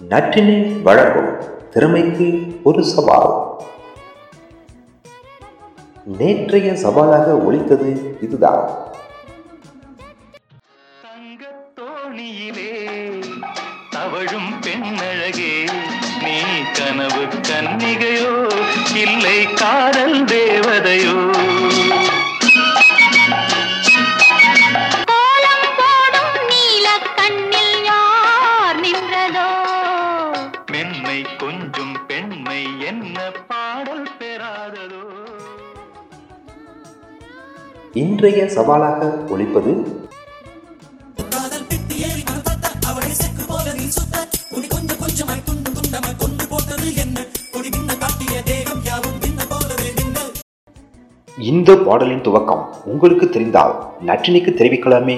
நற்றினை வழங்கும் திறமைக்கு ஒரு சவால். நேற்றைய சவாலாக ஒழித்தது இதுதான். தோணியிலே தவழும் பெண்ணழகே நீ கனவு கன்னிகையோ இல்லை காதல் மென்மை கொஞ்சம் பெண்மை என்ன பாடல் பெறாததோ? இன்றைய சவாலாக ஒழிப்பது இந்த பாடலின் துவக்கம் உங்களுக்கு தெரிந்தால் நற்றினிக்கு தெரிவிக்கலாமே.